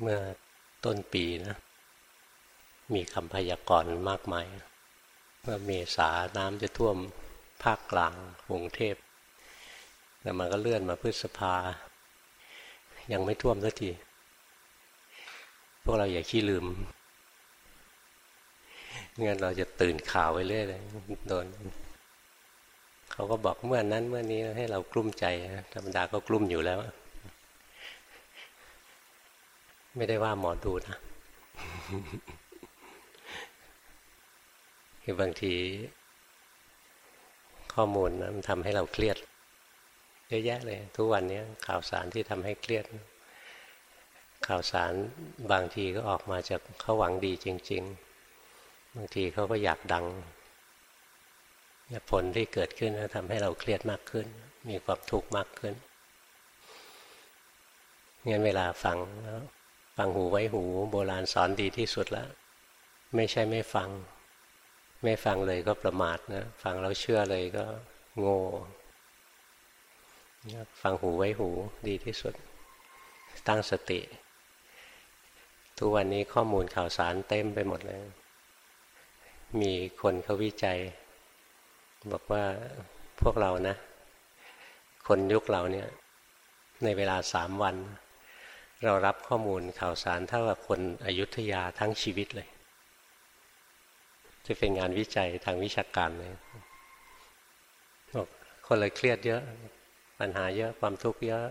เมื่อต้นปีนะ มีคำพยากรณ์มากมายว่าเมษาน้ำจะท่วมภาคกลางกรุงเทพแล้วมันก็เลื่อนมาพฤษภา ยังไม่ท่วมสักที พวกเราอย่าขี้ลืมงั้นเราจะตื่นข่าวไปเรื่อยเลยโดนเขาก็บอกเมื่อนนั้นเมื่อนนี้ให้เรากลุ้มใจธรรมดาก็กลุ้มอยู่แล้ว ไม่ได้ว่าหมอดูนะคือบางที ข้อมูลนะมันทำให้เราเครียดเยอะแยะเลย ทุกวันนี้ข่าวสารที่ทำให้เครียด ข่าวสารบางทีก็ออกมาจากเขาหวังดีจริง ๆ บางทีเขาก็อยากดังผลที่เกิดขึ้นทำให้เราเครียดมากขึ้น มีความทุกข์มากขึ้นงั้นเวลาฟังแล้ว ฟังหูไว้หู โบราณสอนดีที่สุดแล้วไม่ใช่ไม่ฟัง ไม่ฟังเลยก็ประมาทนะ ฟังแล้วเชื่อเลยก็โง่ฟังหูไว้หูดีที่สุด ตั้งสติ ทุกวันนี้ข้อมูลข่าวสารเต็มไปหมดเลย มีคนเขาวิจัย บอกว่าพวกเรานะ คนยุคเราเนี่ย ในเวลาสามวัน เรารับข้อมูลข่าวสารเท่ากับคนอยุธยาทั้งชีวิตเลย จะเป็นงานวิจัยทางวิชาการเลยบอกคนเลยเครียดเยอะ ปัญหาเยอะความทุกข์เยอะ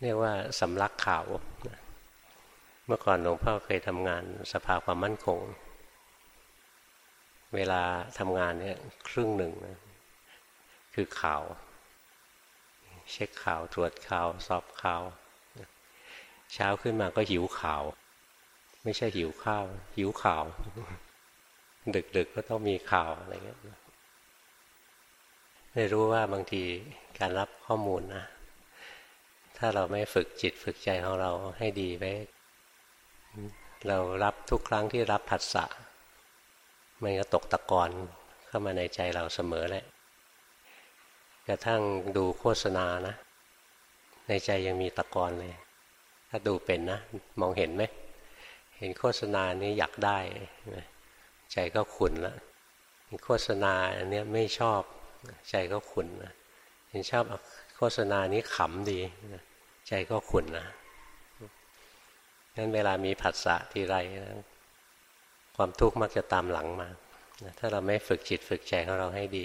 เรียกว่าสำลักข่าว เมื่อก่อนหลวงพ่อเคยทำงานสภาความมั่นคง เวลาทำงานเนี่ยครึ่งหนึ่งนะคือข่าว เช็คข่าวตรวจข่าวสอบข่าวเช้าขึ้นมาก็หิวข่าว ไม่ใช่หิวข้าว หิวข่าว ดึกๆกก็ต้องมีข่าวอะไรเงี้ยได้รู้ว่าบางทีการรับข้อมูลนะถ้าเราไม่ฝึกจิตฝึกใจของเราให้ดีไว้เรารับทุกครั้งที่รับผัสสะมันก็ตกตะกอนเข้ามาในใจเราเสมอแหละ กระทั่งดูโฆษณานะ ในใจยังมีตะกอนเลย ถ้าดูเป็นนะ มองเห็นไหม เห็นโฆษณานี้อยากได้ ใจก็ขุนล้วโฆษณาอันนี้ไม่ชอบ ใจก็ขุนนะเห็นชอบโฆษณานี้ขำดี ใจก็ขุนนะงั้นเวลามีผัสสะทีไรนะความทุกข์มักจะตามหลังมา ถ้าเราไม่ฝึกจิตฝึกใจของเราให้ดี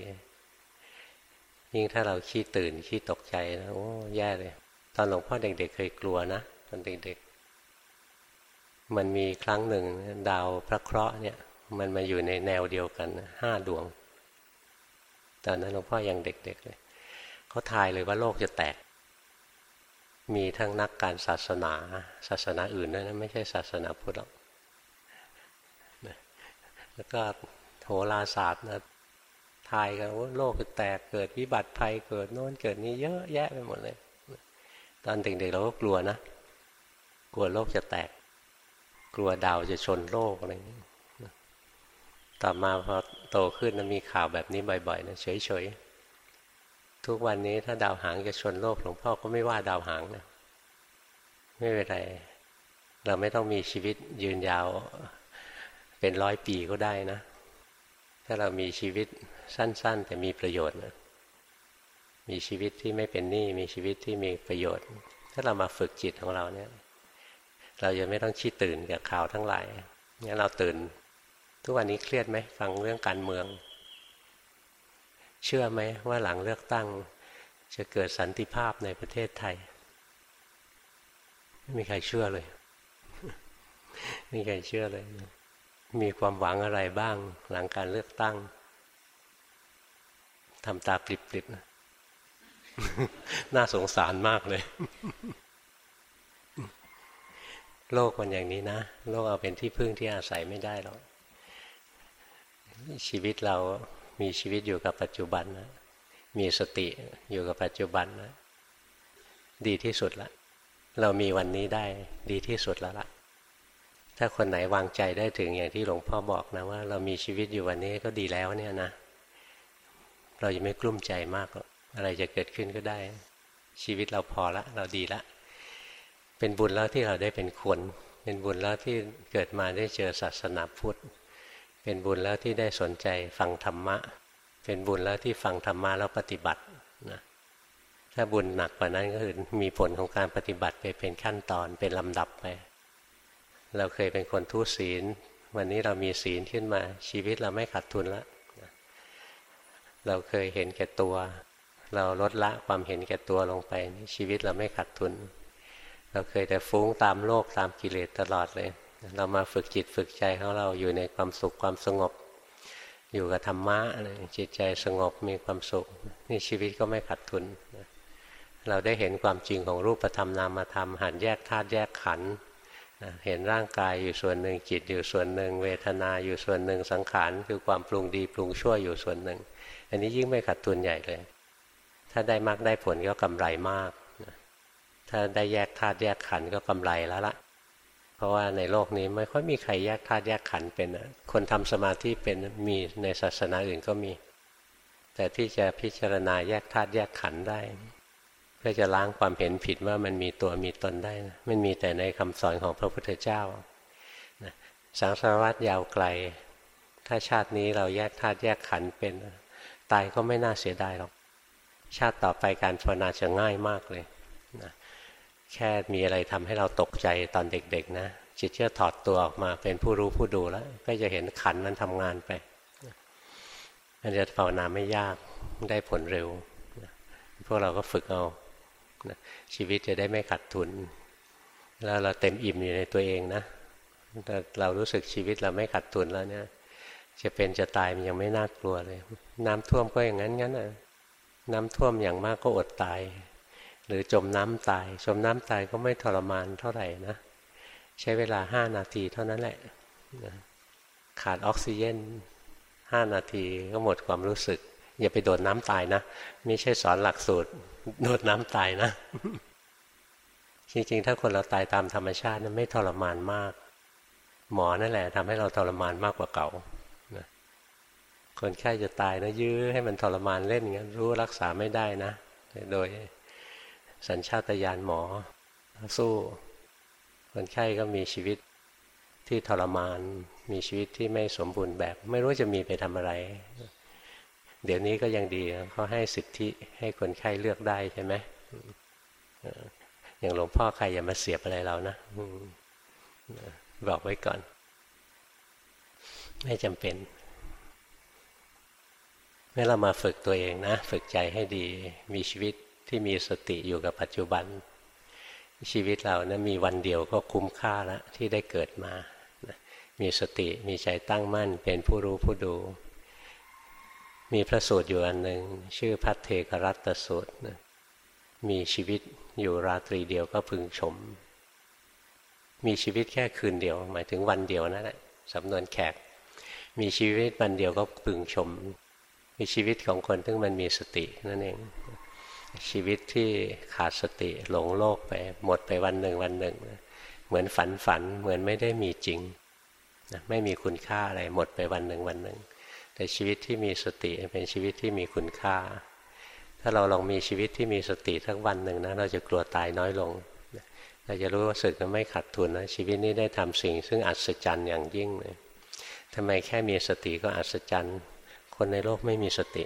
ยิ่งถ้าเราขี้ตื่นขี้ตกใจนะโอ้แย่เลย ตอนหลวงพ่อเด็กๆเคยกลัวนะตอนเด็กๆ มันมีครั้งหนึ่งดาวพระเคราะห์เนี่ย มันมาอยู่ในแนวเดียวกันห้าดวง ตอนนั้นหลวงพ่อยังเด็กๆเลยเขาทายเลยว่าโลกจะแตก มีทั้งนักการศาสนา ศาสนาอื่นด้วยนะไม่ใช่ศาสนาพุทธหรอกแล้วก็โหราศาสตร์นะ ทายกันว่าโลกจะแตกเกิดวิบัติภัยเกิดโน้นเกิดนี้เยอะแยะไปหมดเลย ตอนเด็กๆเราก็กลัวนะ กลัวโลกจะแตก กลัวดาวจะชนโลกอะไรอย่างนี้ต่อมาพอโตขึ้นนะมีข่าวแบบนี้บ่อยๆนะเฉยๆทุกวันนี้ถ้าดาวหางจะชนโลกหลวงพ่อก็ไม่ว่าดาวหางนะไม่เป็นไรเราไม่ต้องมีชีวิตยืนยาวเป็นร้อยปีก็ได้นะ ถ้าเรามีชีวิต สั้น ๆ แต่มีประโยชน์นะมีชีวิตที่ไม่เป็นหนี้มีชีวิตที่มีประโยชน์ ถ้าเรามาฝึกจิตของเราเนี่ย เราจะไม่ต้องชี้ตื่นกับข่าวทั้งหลายงั้นเราตื่น ทุกวันนี้เครียดไหมฟังเรื่องการเมือง เชื่อไหมว่าหลังเลือกตั้ง จะเกิดสันติภาพในประเทศไทย ไม่มีใครเชื่อเลยไม่มีใครเชื่อเลย มีความหวังอะไรบ้างหลังการเลือกตั้ง ทำตาปริบๆน่าสงสารมากเลย โลกมันอย่างนี้นะ โลกเอาเป็นที่พึ่งที่อาศัยไม่ได้หรอก ชีวิตเรามีชีวิตอยู่กับปัจจุบันนะ มีสติอยู่กับปัจจุบันนะ ดีที่สุดละ เรามีวันนี้ได้ดีที่สุดแล้วล่ะถ้าคนไหนวางใจได้ถึงอย่างที่หลวงพ่อบอกนะว่า เรามีชีวิตอยู่วันนี้ก็ดีแล้วเนี่ยนะ เราจะไม่กลุ้มใจมากหรอกอะไรจะเกิดขึ้นก็ได้ ชีวิตเราพอละ เราดีละ เป็นบุญแล้วที่เราได้เป็นคน เป็นบุญแล้วที่เกิดมาได้เจอศาสนาพุทธ เป็นบุญแล้วที่ได้สนใจฟังธรรมะ เป็นบุญแล้วที่ฟังธรรมะแล้วปฏิบัตินะถ้าบุญหนักกว่านั้นก็คือมีผลของการปฏิบัติไปเป็นขั้นตอนเป็นลำดับไป เราเคยเป็นคนทุศีล วันนี้เรามีศีลขึ้นมา ชีวิตเราไม่ขาดทุนแล้ว เราเคยเห็นแก่ตัว เราลดละความเห็นแก่ตัวลงไป ชีวิตเราไม่ขาดทุน เราเคยแต่ฟุ้งตามโลกตามกิเลสตลอดเลย เรามาฝึกจิตฝึกใจของเราอยู่ในความสุขความสงบ อยู่กับธรรมะจิตใจสงบมีความสุขนี่ชีวิตก็ไม่ขาดทุน เราได้เห็นความจริงของรูปธรรมนามธรรมหันแยกธาตุแยกขันธ์เห็นร่างกายอยู่ส่วนหนึ่งจิตอยู่ส่วนหนึ่ง เวทนาอยู่ส่วนหนึ่งสังขารคือความปรุงดีปรุงชั่วอยู่ส่วนหนึ่ง อันนี้ยิ่งไม่ขาดทุนใหญ่เลย ถ้าได้มากได้ผลก็กำไรมาก ถ้าได้แยกธาตุแยกขันธ์ก็กำไรแล้วละเพราะว่าในโลกนี้ไม่ค่อยมีใครแยกธาตุแยกขันธ์เป็นคนทำสมาธิเป็นมีในศาสนาอื่นก็มี แต่ที่จะพิจารณาแยกธาตุแยกขันธ์ได้เพื่อจะล้างความเห็นผิดว่ามันมีตัวมีตนได้นะมันมีแต่ในคำสอนของพระพุทธเจ้าสังสารวัตยาวไกล ถ้าชาตินี้เราแยกธาตุแยกขันธ์เป็น ตายก็ไม่น่าเสียดายหรอก ชาติต่อไปการภาวนาจะง่ายมากเลยนะแค่มีอะไรทำให้เราตกใจตอนเด็กๆนะจิตจะถอดตัวออกมาเป็นผู้รู้ผู้ดูแล้ว ก็จะเห็นขันมันทำงานไปมันจะภาวนาไม่ยากได้ผลเร็ว พวกเราก็ฝึกเอาชีวิตจะได้ไม่ขัดทุน แล้วเราเต็มอิ่มอยู่ในตัวเองนะเรารู้สึกชีวิตเราไม่ขัดทุนแล้วเนี่ย จะเป็นจะตายมันยังไม่น่ากลัวเลย น้ำท่วมก็อย่างนั้นงั้นอะน้ำท่วมอย่างมากก็อดตาย หรือจมน้ำตาย จมน้ำตายก็ไม่ทรมานเท่าไหร่นะ ใช้เวลาห้านาทีเท่านั้นแหละขาดออกซิเจนห้านาทีก็หมดความรู้สึก อย่าไปโดดน้ำตายนะ ไม่ใช่สอนหลักสูตร โดดน้ำตายนะ จริงๆ ถ้าคนเราตายตามธรรมชาตินั้นไม่ทรมานมาก หมอนั่นแหละทำให้เราทรมานมากกว่าเก่า คนไข้จะตายนะยื้อให้มันทรมานเล่นอย่างนี้รู้รักษาไม่ได้นะ โดยสัญชาตญาณหมอ สู้ คนไข้ก็มีชีวิตที่ทรมาน มีชีวิตที่ไม่สมบูรณ์แบบ ไม่รู้จะมีไปทำอะไร เดี๋ยวนี้ก็ยังดีเขาให้สิทธิให้คนไข้เลือกได้ใช่ไหมอย่างหลวงพ่อใครอย่ามาเสียบอะไรเรานะบอกไว้ก่อน ไม่จำเป็น เมื่อเรามาฝึกตัวเองนะ ฝึกใจให้ดีมีชีวิตที่มีสติอยู่กับปัจจุบัน ชีวิตเรานะมีวันเดียวก็คุ้มค่าแล้วที่ได้เกิดมานะมีสติมีใจตั้งมั่นเป็นผู้รู้ผู้ดู มีพระสูตรอยู่อันหนึ่งชื่อพัทเทกรัตสูตรนะมีชีวิตอยู่ราตรีเดียวก็พึงชม มีชีวิตแค่คืนเดียว หมายถึงวันเดียวนั่นแหละสำนวนแขก มีชีวิตวันเดียวก็พึงชม มีชีวิตของคนที่มันมีสตินั่นเอง ชีวิตที่ขาดสติหลงโลกไป หมดไปวันหนึ่งวันหนึ่ง เหมือนฝันฝันเหมือนไม่ได้มีจริงนะไม่มีคุณค่าอะไรหมดไปวันหนึ่งวันหนึ่ง แต่ชีวิตที่มีสติเป็นชีวิตที่มีคุณค่า ถ้าเราลองมีชีวิตที่มีสติทั้งวันหนึ่งนะเราจะกลัวตายน้อยลงเราจะรู้ว่าสึกไม่ขาดทุนนะชีวิตนี้ได้ทำสิ่ง ซึ่งอัศจรรย์อย่างยิ่งเลยทำไมแค่มีสติก็อัศจรรย์ คนในโลกไม่มีสติ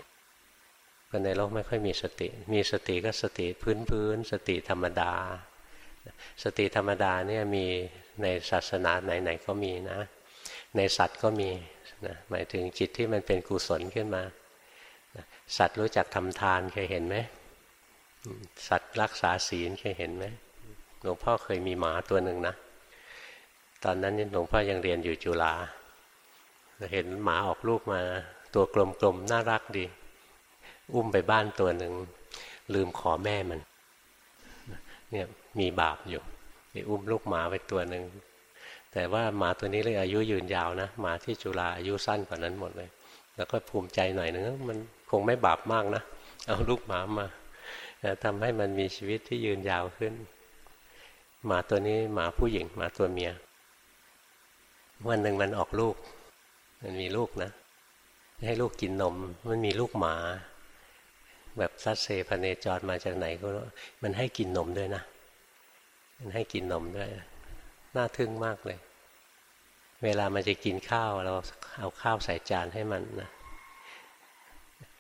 คนในโลกไม่ค่อยมีสติ มีสติก็สติพื้นพื้น สติธรรมดา สติธรรมดาเนี่ยมีในศาสนาไหนๆก็มีนะ ในสัตว์ก็มีนะหมายถึงจิตที่มันเป็นกุศลขึ้นมาสัตว์รู้จักทำทานเคยเห็นไหมสัตว์รักษาศีลเคยเห็นไหมหลวงพ่อเคยมีหมาตัวหนึ่งนะ ตอนนั้นหลวงพ่อยังเรียนอยู่จุฬาเห็นหมาออกลูกมา ตัวกลมๆน่ารักดี อุ้มไปบ้านตัวหนึ่ง ลืมขอแม่มัน เนี่ยมีบาปอยู่ไปอุ้มลูกหมาไปตัวหนึ่งแต่ว่าหมาตัวนี้เลยอายุยืนยาวนะหมาที่จุฬาอายุสั้นกว่านั้นหมดเลย แล้วก็ภูมิใจหน่อยนึงมันคงไม่บาปมากนะเอาลูกหมามาทำให้มันมีชีวิตที่ยืนยาวขึ้น หมาตัวนี้หมาผู้หญิงหมาตัวเมีย วันหนึ่งมันออกลูก มันมีลูกนะ ให้ลูกกินนม มันมีลูกหมา แบบซัดเซพเนจรมาจากไหนก็มันให้กินนมด้วยนะ มันให้กินนมด้วย น่าทึ่งมากเลย เวลามันจะกินข้าวเราเอาข้าวใส่จานให้มันนะ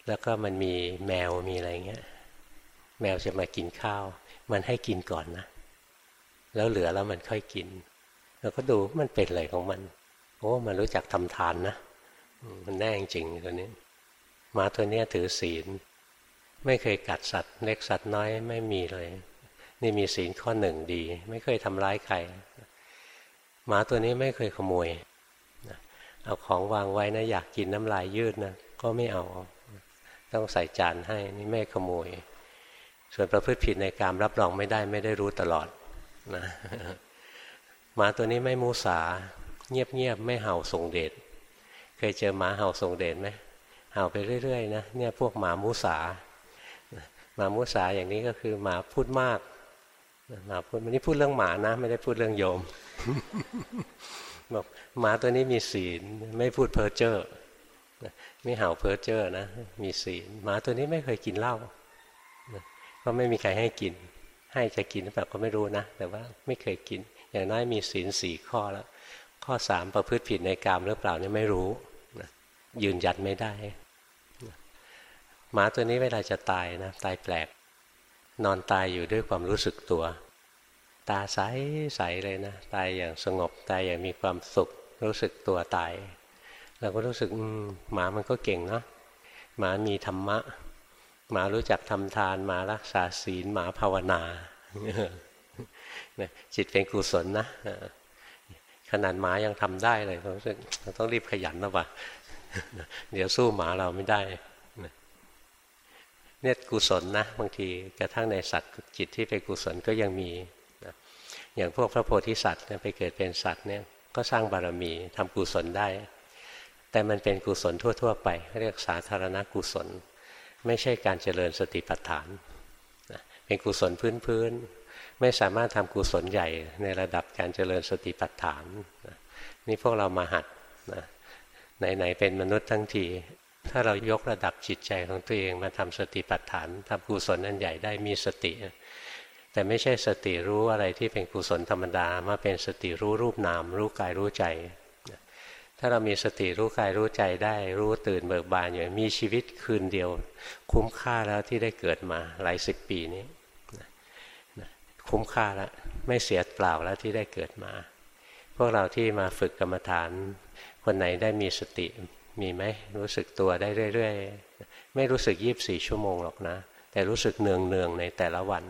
แล้วก็มันมีแมวมีอะไรเงี้ย แมวจะมากินข้าว มันให้กินก่อนนะ แล้วเหลือแล้วมันค่อยกินเราก็ดูมันเป็นอะไรของมัน โอ้ มันรู้จักทำทานนะ มันแน่จริงตัวนี้หมาตัวนี้ถือศีล ไม่เคยกัดสัตว์ เล็กสัตว์น้อยไม่มีเลย นี่มีศีลข้อหนึ่งดี ไม่เคยทำร้ายใครหมาตัวนี้ไม่เคยขโมยเอาของวางไว้นะอยากกินน้ำลายยืดนะก็ไม่เอา ต้องใส่จานให้นี่ไม่ขโมย ส่วนประพฤติผิดในการรับรองไม่ได้ไม่ได้รู้ตลอดนะหมาตัวนี้ไม่มูสา เงียบๆไม่เห่าส่งเดช เคยเจอหมาเห่าส่งเดชไหมเห่าไปเรื่อยๆนะเนี่ยพวกหมามูสาหมามูสาอย่างนี้ก็คือหมาพูดมากหมาพูดมันนี่พูดเรื่องหมานะ ไม่ได้พูดเรื่องโยมบอกหมาตัวนี้มีศีลไม่พูดเพ้อเจ้อไม่เห่าเพ้อเจ้อนะมีศีลหมาตัวนี้ไม่เคยกินเหล้าก็ไม่มีใครให้กิน ให้จะกินหรือเปล่าก็ไม่รู้นะ แต่ว่าไม่เคยกิน อย่างน้อยมีศีลสี่ข้อแล้ว ข้อสามประพฤติผิดในกามหรือเปล่านี่ไม่รู้ ยืนยันไม่ได้ หมาตัวนี้เวลาจะตายนะ ตายแปลก นอนตายอยู่ด้วยความรู้สึกตัว ตาใสใสเลยนะ ตายอย่างสงบ ตายอย่างมีความสุข รู้สึกตัวตาย เราก็รู้สึกหมามันก็เก่งเนาะหมามีธรรมะ หมารู้จักทำทาน หมารักษาศีล หมาภาวนาจิตเป็นกุศลนะขนาดหมายังทำได้เลยรู้สึกเราต้องรีบขยันนะวะ เดี๋ยวสู้หมาเราไม่ได้เนี่ยกุศลนะบางทีกระทั่งในสัตว์จิตที่เป็นกุศลก็ยังมีนะอย่างพวกพระโพธิสัตว์ไปเกิดเป็นสัตว์เนี่ยก็สร้างบารมีทำกุศลได้ แต่มันเป็นกุศลทั่ว ๆ ไป เรียกสาธารณกุศล ไม่ใช่การเจริญสติปัฏฐานนะเป็นกุศลพื้นๆไม่สามารถทำกุศลใหญ่ในระดับการเจริญสติปัฏฐานนะนี่พวกเรามาหัดนะ ไหนๆเป็นมนุษย์ทั้งที ถ้าเรายกระดับจิตใจของตัวเองมาทำสติปัฏฐานทำกุศลอันใหญ่ได้มีสติ แต่ไม่ใช่สติรู้อะไรที่เป็นกุศลธรรมดามาเป็นสติรู้รูปนาม รู้กายรู้ใจ ถ้าเรามีสติรู้กายรู้ใจได้ รู้ตื่นเบิกบานอยู่มีชีวิตคืนเดียว คุ้มค่าแล้วที่ได้เกิดมาหลายสิบปีนี้คุ้มค่าแล้วไม่เสียเปล่าแล้วที่ได้เกิดมา พวกเราที่มาฝึกกรรมฐาน คนไหนได้มีสติมีไหมรู้สึกตัวได้เรื่อยๆ ไม่รู้สึกยีิบสี่ชั่วโมงหรอกนะ แต่รู้สึกเนืองเนืองในแต่ละวัน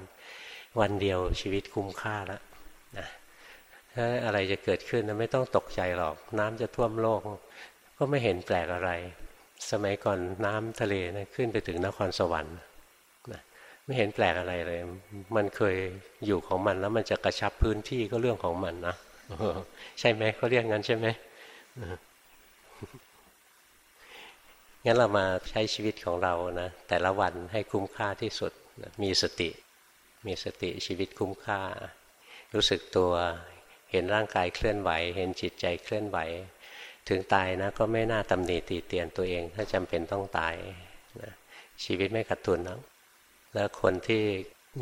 วันเดียวชีวิตคุ้มค่าแล้วนะถ้าอะไรจะเกิดขึ้นนะไม่ต้องตกใจหรอก น้ำจะท่วมโลก ก็ไม่เห็นแปลกอะไร สมัยก่อนน้ำทะเลนะขึ้นไปถึงนครสวรรค์นะไม่เห็นแปลกอะไรเลย มันเคยอยู่ของมันแล้วมันจะกระชับพื้นที่ก็เรื่องของมันนะใช่ไหมเขาเรียกงั้นใช่ไหม งั้นเรามาใช้ชีวิตของเรานะแต่ละวันให้คุ้มค่าที่สุดมีสติ มีสติชีวิตคุ้มค่า รู้สึกตัวเห็นร่างกายเคลื่อนไหว เห็นจิตใจเคลื่อนไหว ถึงตายนะก็ไม่น่าตำหนิตีเตียนตัวเอง ถ้าจำเป็นต้องตายนะชีวิตไม่ขัดทุนนะแล้วคนที่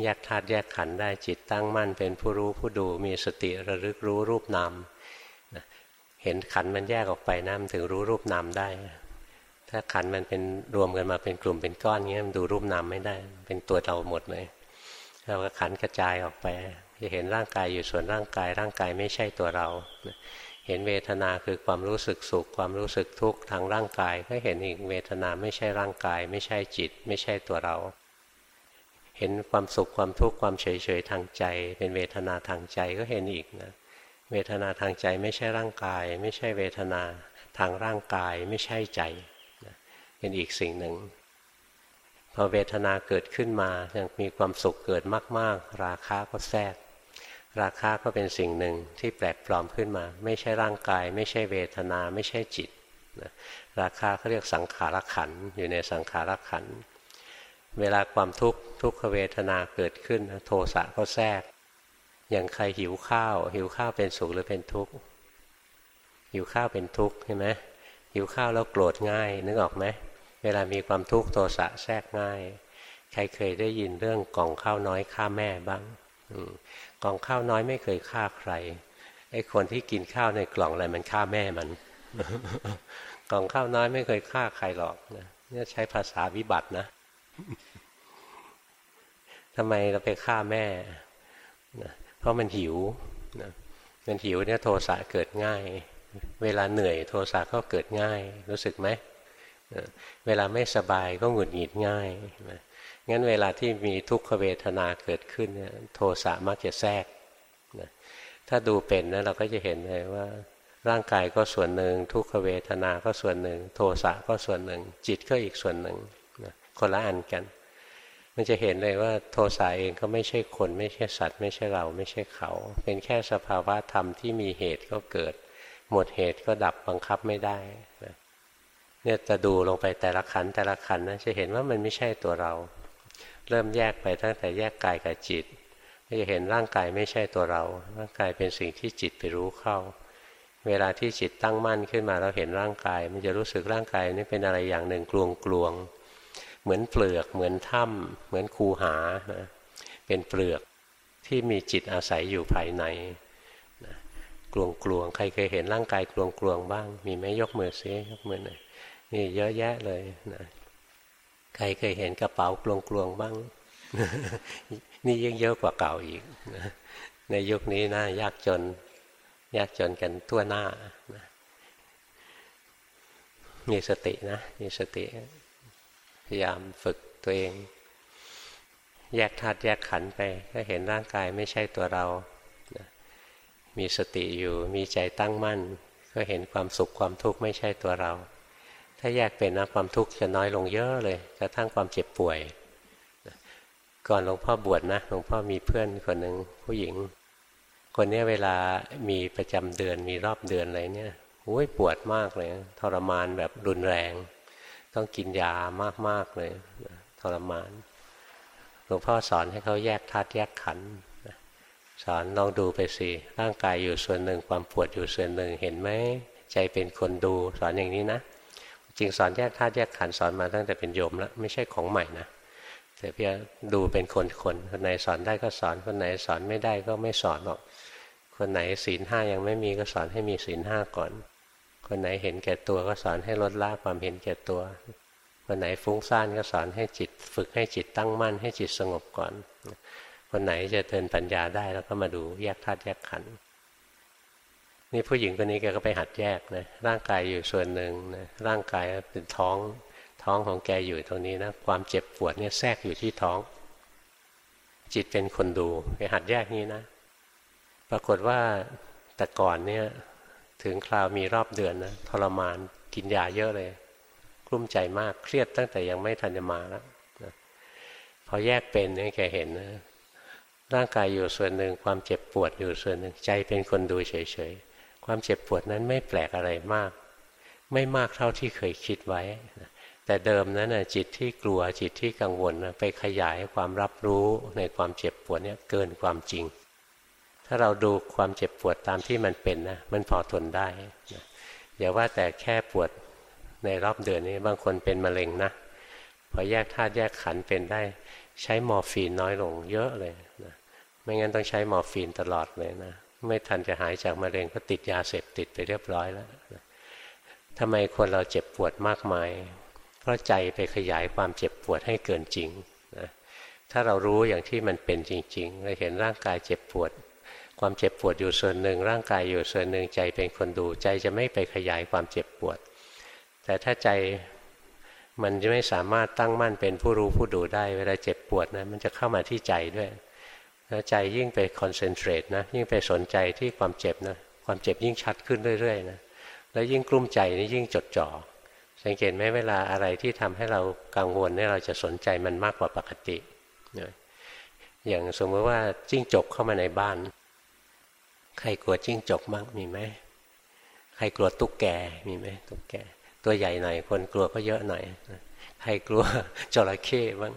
แยกธาตุแยกขันได้จิตตั้งมั่นเป็นผู้รู้ผู้ดูมีสติระลึกรู้รูปนาม เห็นขันมันแยกออกไปนะมันถึงรู้รูปนามได้ ถ้าขันมันเป็นรวมกันมาเป็นกลุ่มเป็นก้อนเงี้ยมันดูรูปนามไม่ได้ เป็นตัวเราหมดเลยเราก็ขันกระจายออกไป จะเห็นร่างกายอยู่ส่วนร่างกาย ร่างกายไม่ใช่ตัวเรา เห็นเวทนาคือความรู้สึกสุข ความรู้สึกทุกข์ทางร่างกาย ก็เห็นอีกเวทนาไม่ใช่ร่างกาย ไม่ใช่จิต ไม่ใช่ตัวเรา เห็นความสุขความทุกข์ความเฉยเฉยทางใจ เป็นเวทนาทางใจก็เห็นอีกนะ เวทนาทางใจไม่ใช่ร่างกาย ไม่ใช่เวทนาทางร่างกายไม่ใช่ใจเป็นอีกสิ่งหนึ่งพอเวทนาเกิดขึ้นมายังมีความสุขเกิดมาก ๆ ราคาก็แทรก ราคาก็เป็นสิ่งหนึ่งที่แปลกปลอมขึ้นมา ไม่ใช่ร่างกาย ไม่ใช่เวทนาไม่ใช่จิตราคาเขาเรียกสังขารขันอยู่ในสังขารขันเวลาความทุกข์ทุกขเวทนาเกิดขึ้นโทสะก็แทรก อย่างใครหิวข้าว หิวข้าวเป็นสุขหรือเป็นทุกข์หิวข้าวเป็นทุกข์ใช่ไหมหิวข้าวแล้วโกรธง่าย นึกออกไหมเวลามีความทุกข์โทสะแทรกง่าย ใครเคยได้ยินเรื่องกล่องข้าวน้อยฆ่าแม่บ้างกล่องข้าวน้อยไม่เคยฆ่าใครไอ้คนที่กินข้าวในกล่องอะไรมันฆ่าแม่มันกล่องข้าวน้อยไม่เคยฆ่าใครหรอกนะนี่ใช้ภาษาวิบัตินะทำไมเราไปฆ่าแม่นะ ราะมันหิวนะมันหิวเนี่ยโทสะเกิดง่าย เวลาเหนื่อยโทสะก็เกิดง่าย รู้สึกไหมเวลาไม่สบายก็หงุดหงิดง่ายนะงั้นเวลาที่มีทุกขเวทนาเกิดขึ้นเนี่ยโทสะมักจะแทรกนะถ้าดูเป็นนะเราก็จะเห็นเลยว่า ร่างกายก็ส่วนหนึ่ง ทุกขเวทนาก็ส่วนหนึ่ง โทสะก็ส่วนหนึ่ง จิตก็อีกส่วนหนึ่งนะคนละอันกัน มันจะเห็นเลยว่าโทสะเองก็ไม่ใช่คนไม่ใช่สัตว์ ไม่ใช่เราไม่ใช่เขา เป็นแค่สภาวะธรรมที่มีเหตุก็เกิด หมดเหตุก็ดับบังคับไม่ได้นะเนี่ยจะดูลงไปแต่ละขันแต่ละขันนะจะเห็นว่ามันไม่ใช่ตัวเรา เริ่มแยกไปตั้งแต่แยกกายกับจิตก็จะเห็นร่างกายไม่ใช่ตัวเรา ร่างกายเป็นสิ่งที่จิตไปรู้เข้า เวลาที่จิตตั้งมั่นขึ้นมาเราเห็นร่างกาย มันจะรู้สึกร่างกายนี่เป็นอะไรอย่างหนึ่งกลวงกลวง เหมือนเปลือก เหมือนถ้ำเหมือนคูหานะเป็นเปลือกที่มีจิตอาศัยอยู่ภายในนะกลวงกลวงใครเคยเห็นร่างกายกลวงกลวงบ้าง มีไหมยกมือซิยกมือหน่อยนี่เยอะแยะเลยนะใครเคยเห็นกระเป๋ากลวงกลวงบ้าง นี่ยิ่งเยอะกว่าเก่าอีกนะในยุคนี้นะยากจน ยากจนกันทั่วหน้านะมีสตินะมีสติ พยายามฝึกตัวเอง แยกธาตุแยกขันไป ก็เห็นร่างกายไม่ใช่ตัวเรานะมีสติอยู่มีใจตั้งมั่น ก็เห็นความสุขความทุกข์ไม่ใช่ตัวเรา ถ้าแยกเป็นนะความทุกข์จะน้อยลงเยอะเลยกระทั่งความเจ็บป่วยก่อนหลวงพ่อบวชนะหลวงพ่อมีเพื่อนคนหนึ่งผู้หญิง คนนี้เวลามีประจำเดือนมีรอบเดือนอะไรเนี่ยโอ้ยปวดมากเลย ทรมานแบบรุนแรง ต้องกินยามาก ๆ เลยทรมานหลวงพ่อสอนให้เขาแยกธาตุแยกขันธ์สอนลองดูไปสิร่างกายอยู่ส่วนหนึ่งความปวดอยู่ส่วนหนึ่งเห็นไหมใจเป็นคนดูสอนอย่างนี้นะ จริงสอนแยกธาตุแยกขันธ์สอนมาตั้งแต่เป็นโยมแล้วไม่ใช่ของใหม่นะแต่เพียงดูเป็นคนคนคนไหนสอนได้ก็สอนคนไหนสอนไม่ได้ก็ไม่สอนหรอก คนไหนศีลห้ายังไม่มีก็สอนให้มีศีลห้าก่อน คนไหนเห็นแก่ตัวก็สอนให้ลดละความเห็นแก่ตัว คนไหนฟุ้งซ่านก็สอนให้จิต ฝึกให้จิตตั้งมั่น ให้จิตสงบก่อน คนไหนจะเตือนปัญญาได้แล้วก็มาดูแยกธาตุแยกขันธ์นี่ผู้หญิงคนนี้แกก็ไปหัดแยกนะร่างกายอยู่ส่วนหนึ่งนะร่างกายเป็นท้องท้องของแกอยู่ตรงนี้นะความเจ็บปวดเนี่ยแทรกอยู่ที่ท้อง จิตเป็นคนดูไปหัดแยกนี้นะ ปรากฏว่าแต่ก่อนเนี่ย ถึงคราวมีรอบเดือนนะทรมานกินยาเยอะเลย กลุ้มใจมากเครียดตั้งแต่ยังไม่ทันจะมาแล้วนะพอแยกเป็นเนี่ยแกเห็นนะร่างกายอยู่ส่วนหนึ่งความเจ็บปวดอยู่ส่วนหนึ่งใจเป็นคนดูเฉยๆความเจ็บปวดนั้นไม่แปลกอะไรมาก ไม่มากเท่าที่เคยคิดไว้ แต่เดิมนั้นนะจิตที่กลัวจิตที่กังวลนะไปขยายความรับรู้ในความเจ็บปวดเนี่ยเกินความจริง ถ้าเราดูความเจ็บปวดตามที่มันเป็นนะมันพอทนได้นะอย่าว่าแต่แค่ปวดในรอบเดือนนี้บางคนเป็นมะเร็งนะพอแยกธาตุแยกขันเป็นได้ ใช้มอร์ฟีนน้อยลงเยอะเลยนะไม่งั้นต้องใช้มอร์ฟีนตลอดเลยนะไม่ทันจะหายจากมะเร็งก็ติดยาเสพติดไปเรียบร้อยแล้วนะทำไมคนเราเจ็บปวดมากมาย เพราะใจไปขยายความเจ็บปวดให้เกินจริงนะถ้าเรารู้อย่างที่มันเป็นจริงๆเราเห็นร่างกายเจ็บปวด ความเจ็บปวดอยู่ส่วนหนึ่ง ร่างกายอยู่ส่วนหนึ่งใจเป็นคนดูใจจะไม่ไปขยายความเจ็บปวด แต่ถ้าใจมันจะไม่สามารถตั้งมั่นเป็นผู้รู้ผู้ดูได้ เวลาเจ็บปวดนะมันจะเข้ามาที่ใจด้วยแล้วใจยิ่งไปคอนเซนเทรตนะยิ่งไปสนใจที่ความเจ็บนะความเจ็บยิ่งชัดขึ้นเรื่อยๆนะแล้วยิ่งกลุ้มใจนี่ยิ่งจดจ่อสังเกตไหมเวลาอะไรที่ทำให้เรากังวลเนี่ยเราจะสนใจมันมากกว่าปกติ อย่างสมมติว่าจิ้งจกเข้ามาในบ้าน ใครกลัวจิ้งจกบ้างมีไหมใครกลัวตุ๊กแกมีไหมตุ๊กแก ตัวใหญ่หน่อยคนกลัวก็เยอะหน่อยใครกลัวจระเข้บ้าง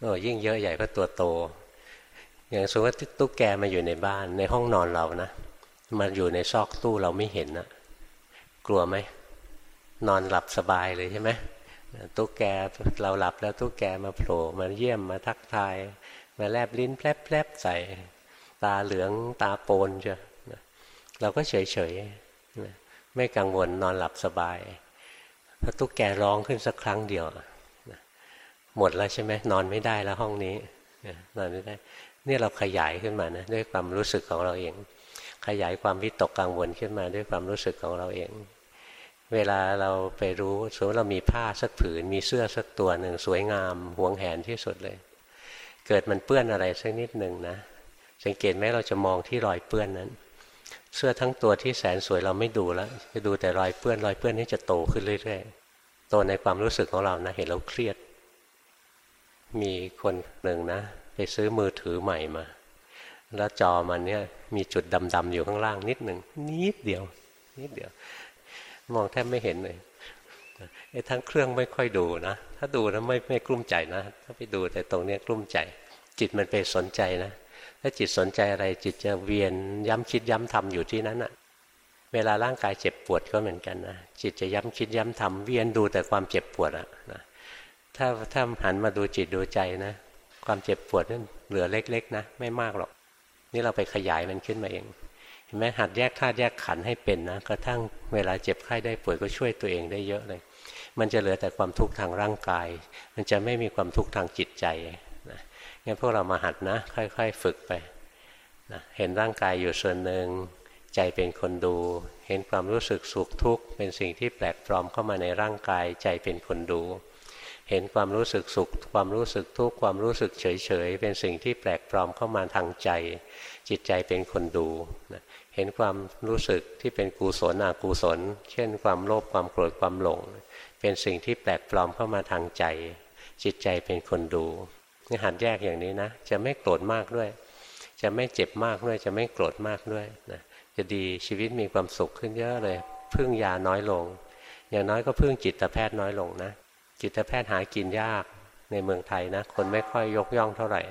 โอ้ยิ่งเยอะใหญ่ก็ตัวโต อย่างสมมติว่าตุ๊กแกมาอยู่ในบ้านในห้องนอนเรานะมันอยู่ในซอกตู้เราไม่เห็นนะกลัวไหมนอนหลับสบายเลยใช่ไหมตุ๊กแกเราหลับแล้วตุ๊กแกมาโผล่มาเยี่ยมมาทักทาย มาแลบลิ้นแผลบๆใส่ ตาเหลืองตาโปนเชียวเราก็เฉยๆไม่กังวลนอนหลับสบายพอตุ๊กแกร้องขึ้นสักครั้งเดียวหมดแล้วใช่ไหมนอนไม่ได้แล้วห้องนี้นอนไม่ได้นี่เราขยายขึ้นมานะด้วยความรู้สึกของเราเอง ขยายความวิตกกังวลขึ้นมาด้วยความรู้สึกของเราเอง เวลาเราไปรู้สมมติเรามีผ้าสักผืน มีเสื้อสักตัวหนึ่งสวยงามหวงแหนที่สุดเลย เกิดมันเปื้อนอะไรสักนิดหนึ่งนะ สังเกตไหมเราจะมองที่รอยเปื้อนนั้น เสื้อทั้งตัวที่แสนสวยเราไม่ดูแล้วจะดูแต่รอยเปื้อนรอยเปื้อนนี้จะโตขึ้นเรื่อยๆโตในความรู้สึกของเรานะ เห็นเราเครียด มีคนหนึ่งนะ ไปซื้อมือถือใหม่มา แล้วจอมันเนี่ยมีจุดดำๆอยู่ข้างล่างนิดหนึ่งนิดเดียว นิดเดียว มองแทบไม่เห็นเลยไอ้ทั้งเครื่องไม่ค่อยดูนะ ถ้าดูแล้วไม่ไม่กลุ้มใจนะ ถ้าไปดูแต่ตรงเนี้ยกลุ้มใจ จิตมันไปสนใจนะ ถ้าจิตสนใจอะไรจิตจะเวียนย้ำคิดย้ำทำอยู่ที่นั้นอะเวลาร่างกายเจ็บปวดก็เหมือนกันนะจิตจะย้ำคิดย้ำทำเวียนดูแต่ความเจ็บปวดอะนะถ้าถ้าหันมาดูจิตดูใจนะ ความเจ็บปวดนั่นเหลือเล็ก ๆ นะ ไม่มากหรอก นี่เราไปขยายมันขึ้นมาเองเห็นไหมหัดแยกธาตุแยกขันให้เป็นนะกระทั่งเวลาเจ็บไข้ได้ป่วยก็ช่วยตัวเองได้เยอะเลย มันจะเหลือแต่ความทุกข์ทางร่างกาย มันจะไม่มีความทุกข์ทางจิตใจ งั้นพวกเรามาหัดนะ ค่อย ๆ ฝึกไปนะเห็นร่างกายอยู่ส่วนหนึ่งใจเป็นคนดู เห็นความรู้สึกสุขทุกข์เป็นสิ่งที่แปลกปลอมเข้ามาในร่างกายใจเป็นคนดู เห็นความรู้สึกสุข ความรู้สึกทุกข์ความรู้สึกเฉยเฉยเป็นสิ่งที่แปลกปลอมเข้ามาทางใจ จิตใจเป็นคนดูเห็นความรู้สึกที่เป็นกุศลอกุศล เช่น ความโลภความโกรธความหลง เป็นสิ่งที่แปลกปลอมเข้ามาทางใจ จิตใจเป็นคนดู หัดแยกอย่างนี้นะ จะไม่โกรธมากด้วย จะไม่เจ็บมากด้วย จะไม่โกรธมากด้วยนะจะดีชีวิตมีความสุขขึ้นเยอะเลย พึ่งยาน้อยลง อย่างน้อยก็พึ่งจิตแพทย์น้อยลงนะ จิตแพทย์หากินยากในเมืองไทยนะ คนไม่ค่อยยกย่องเท่าไหร่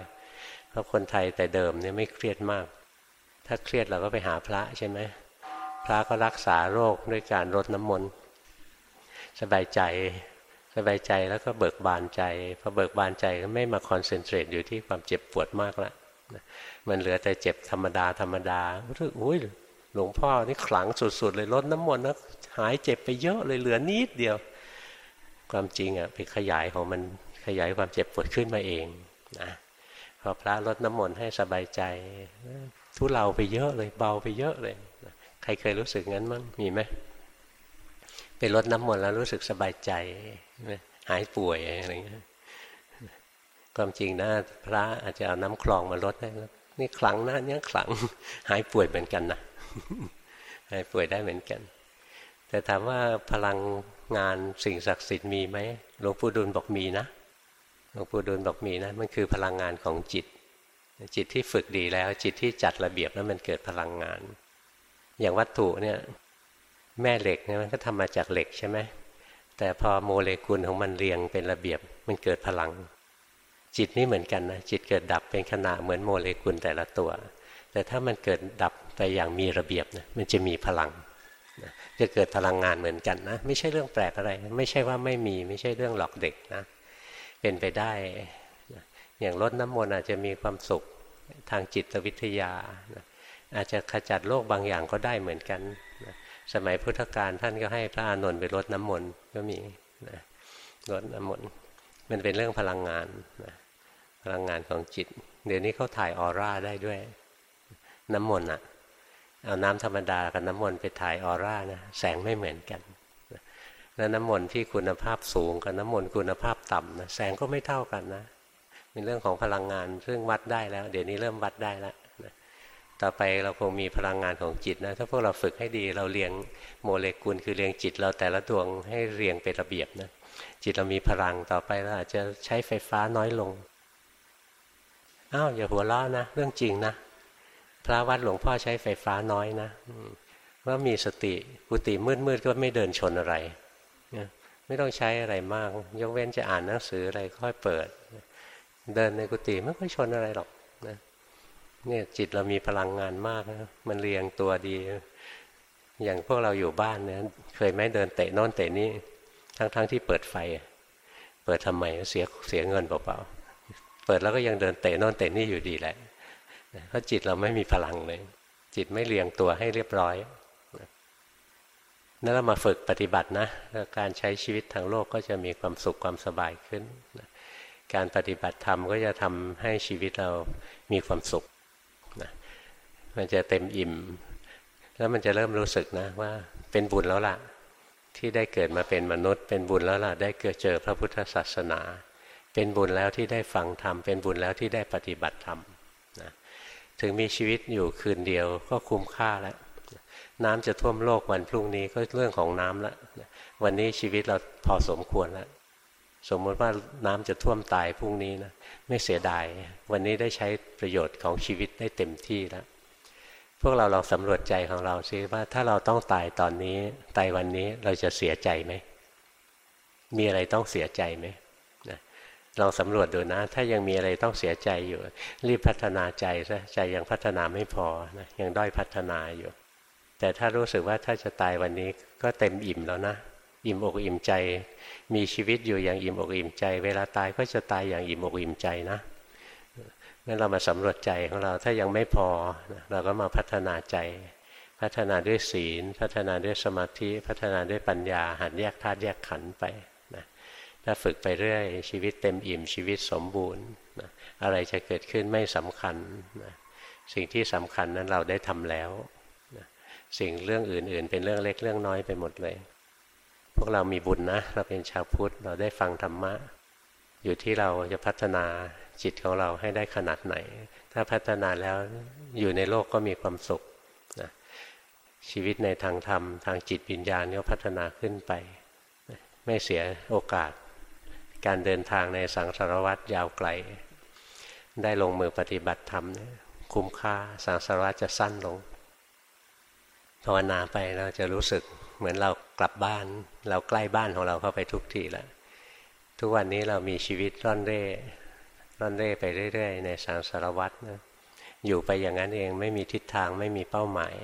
เพราะคนไทยแต่เดิมเนี่ยไม่เครียดมาก ถ้าเครียดเราก็ไปหาพระใช่ไหมพระก็รักษาโรคด้วยการรดน้ำมนต์สบายใจ สบายใจแล้วก็เบิกบานใจพอเบิกบานใจก็ไม่มาคอนเซนเทรตอยู่ที่ความเจ็บปวดมากละมันเหลือแต่เจ็บธรรมดาธรรมดาอุ้ยหลวงพ่อนี่ขลังสุดๆเลยลดน้ำมนต์นะหายเจ็บไปเยอะเลยเหลือนิดเดียว ความจริงอะไปขยายของมันขยายความเจ็บปวดขึ้นมาเองนะพอพระลดน้ำมนต์ให้สบายใจ ทุเลาไปเยอะเลยเบาไปเยอะเลย ใครเคยรู้สึกงั้นมั้งมีไหม ไปลดน้ำมนต์แล้วรู้สึกสบายใจหายป่วยอะไรเงี้ยความจริงนะพระอาจจะเอาน้ำคลองมาลดได้นี่คลังนะเนี่ยคลังหายป่วยเหมือนกันนะหายป่วยได้เหมือนกัน แต่ถามว่าพลังงานสิ่งศักดิ์สิทธิ์มีไหมหลวงปู่ดูลบอกมีนะหลวงปู่ดูลบอกมีนะ มันคือพลังงานของจิต จิตที่ฝึกดีแล้วจิตที่จัดระเบียบแล้วมันเกิดพลังงาน อย่างวัตถุเนี่ย แม่เหล็กเนี่ยมันก็ทำมาจากเหล็กใช่ไหมแต่พอโมเลกุลของมันเรียงเป็นระเบียบมันเกิดพลัง จิตนี่เหมือนกันนะจิตเกิดดับเป็นขณะเหมือนโมเลกุลแต่ละตัว แต่ถ้ามันเกิดดับไปอย่างมีระเบียบนะมันจะมีพลังจะเกิดพลังงานเหมือนกันนะไม่ใช่เรื่องแปลกอะไร ไม่ใช่ว่าไม่มีไม่ใช่เรื่องหลอกเด็กนะ เป็นไปได้ อย่างลดน้ำมนต์อาจจะมีความสุขทางจิตวิทยา อาจจะขจัดโรคบางอย่างก็ได้เหมือนกัน สมัยพุทธกาลท่านก็ให้พระอานนท์ไปลดน้ำมนต์ก็มีลดน้ำมนต์มันเป็นเรื่องพลังงานพลังงานของจิต เดี๋ยวนี้เขาถ่ายออร่าได้ด้วย น้ำมนต์อะเอาน้ำธรรมดากับน้ำมนต์ไปถ่ายออร่านะแสงไม่เหมือนกันแล้วน้ำมนต์ที่คุณภาพสูงกับน้ำมนต์คุณภาพต่ำนะแสงก็ไม่เท่ากันนะเป็นเรื่องของพลังงานซึ่งวัดได้แล้ว เดี๋ยวนี้เริ่มวัดได้แล้ว ต่อไปเราคงมีพลังงานของจิตนะถ้าพวกเราฝึกให้ดีเราเรียงโมเลกุลคือเรียงจิตเราแต่ละดวงให้เรียงเป็นระเบียบนะจิตเรามีพลังต่อไปเราอาจจะใช้ไฟฟ้าน้อยลงอ้าวอย่าหัวล้อนะเรื่องจริงนะพระวัดหลวงพ่อใช้ไฟฟ้าน้อยนะว่ามีสติกุฏิมืดๆก็ไม่เดินชนอะไรไม่ต้องใช้อะไรมาก ยกเว้นจะอ่านหนังสืออะไรค่อยเปิด เดินในกุฏิไม่ค่อยชนอะไรหรอกนะ เนี่ยจิตเรามีพลังงานมากนะมันเรียงตัวดี อย่างพวกเราอยู่บ้านเนี่ยเคยไหมเดินเตะโน่นเตะนี่ทั้งๆทที่เปิดไฟ เปิดทำไมเสียเสียเงินเปล่าๆเปิดแล้วก็ยังเดินเตะโน่นเตะนี่อยู่ดีแหละเพราะจิตเราไม่มีพลังเลย จิตไม่เรียงตัวให้เรียบร้อยนั่นเรามาฝึกปฏิบัตินะการใช้ชีวิตทางโลกก็จะมีความสุขความสบายขึ้น การปฏิบัติธรรมก็จะทำให้ชีวิตเรามีความสุข มันจะเต็มอิ่ม แล้วมันจะเริ่มรู้สึกนะว่าเป็นบุญแล้วล่ะ ที่ได้เกิดมาเป็นมนุษย์ เป็นบุญแล้วล่ะ ได้เกิดเจอพระพุทธศาสนา เป็นบุญแล้วที่ได้ฟังธรรมเป็นบุญแล้วที่ได้ปฏิบัติธรรมนะถึงมีชีวิตอยู่คืนเดียวก็คุ้มค่าแล้วน้ำจะท่วมโลกวันพรุ่งนี้ก็เรื่องของน้ำละวันนี้ชีวิตเราพอสมควรแล้วสมมติว่าน้ำจะท่วมตายพรุ่งนี้นะไม่เสียดาย วันนี้ได้ใช้ประโยชน์ของชีวิตได้เต็มที่แล้ว พวกเราลองสำรวจใจของเราซิว่าถ้าเราต้องตายตอนนี้ตายวันนี้เราจะเสียใจไหมมีอะไรต้องเสียใจไหมนะลองสำรวจดูนะ ถ้ายังมีอะไรต้องเสียใจอยู่ รีบพัฒนาใจซะใจยังพัฒนาไม่พอนะยังด้อยพัฒนาอยู่ แต่ถ้ารู้สึกว่าถ้าจะตายวันนี้ก็เต็มอิ่มแล้วนะอิ่มอกอิ่มใจ มีชีวิตอยู่อย่างอิ่มอกอิ่มใจ เวลาตายก็จะตายอย่างอิ่มอกอิ่มใจนะ งั้นเรามาสำรวจใจของเราถ้ายังไม่พอเราก็มาพัฒนาใจ พัฒนาด้วยศีล พัฒนาด้วยสมาธิ พัฒนาด้วยปัญญา หัดแยกธาตุแยกขันธ์ไปนะถ้าฝึกไปเรื่อย ชีวิตเต็มอิ่มชีวิตสมบูรณ์นะอะไรจะเกิดขึ้นไม่สำคัญนะสิ่งที่สำคัญนั้นเราได้ทำแล้วสิ่งเรื่องอื่น ๆ เป็นเรื่องเล็กเรื่องน้อยไปหมดเลย พวกเรามีบุญนะ เราเป็นชาวพุทธเราได้ฟังธรรมะ อยู่ที่เราจะพัฒนาจิตของเราให้ได้ขนาดไหน ถ้าพัฒนาแล้วอยู่ในโลกก็มีความสุขนะชีวิตในทางธรรม ทางจิตวิญญาณก็พัฒนาขึ้นไป ไม่เสียโอกาส การเดินทางในสังสารวัตรยาวไกล ได้ลงมือปฏิบัติธรรมคุ้มค่าสังสารวัตรจะสั้นลงภาวนาไปเราจะรู้สึกเหมือนเรากลับบ้าน เราใกล้บ้านของเราเข้าไปทุกทีแล้ว ทุกวันนี้เรามีชีวิตร่อนเร่ร่อนเร่ไปเรื่อย ๆ ในสังสารวัตรนะอยู่ไปอย่างนั้นเองไม่มีทิศทางไม่มีเป้าหมาย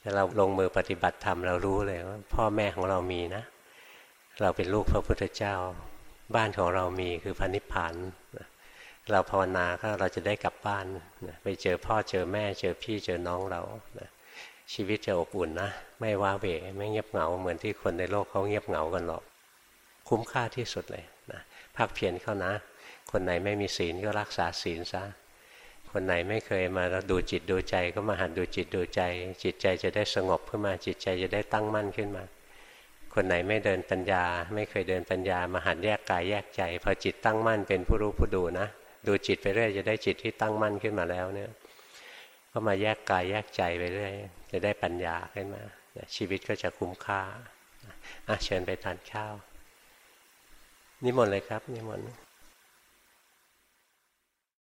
แต่เราลงมือปฏิบัติธรรมเรารู้เลยว่า พ่อแม่ของเรามีนะ เราเป็นลูกพระพุทธเจ้า บ้านของเรามีคือพันิพพานเราภาวนาก็เราจะได้กลับบ้านไปเจอพ่อเจอแม่ เจอพี่เจอน้องเราชีวิตจะอบอุ่นนะไม่ว้าเวไม่เงียบเหงาเหมือนที่คนในโลกเขาเงียบเหงากันหรอก คุ้มค่าที่สุดเลย ภาคเพียรเข้านะ คนไหนไม่มีศีลก็รักษาศีลซะคนไหนไม่เคยมาดูจิตดูใจก็มาหัดดูจิตดูใจ จิตใจจะได้สงบขึ้นมา จิตใจจะได้ตั้งมั่นขึ้นมา คนไหนไม่เดินปัญญา ไม่เคยเดินปัญญา มาหัดแยกกายแยกใจพอจิตตั้งมั่นเป็นผู้รู้ผู้ดูนะดูจิตไปเรื่อยจะได้จิตที่ตั้งมั่นขึ้นมาแล้วเนี่ยก็มาแยกกายแยกใจไปเรื่อยจะได้ปัญญาขึ้นมาชีวิตก็จะคุ้มค่าเชิญไปทานข้าว นิมนต์เลยครับนิมนต์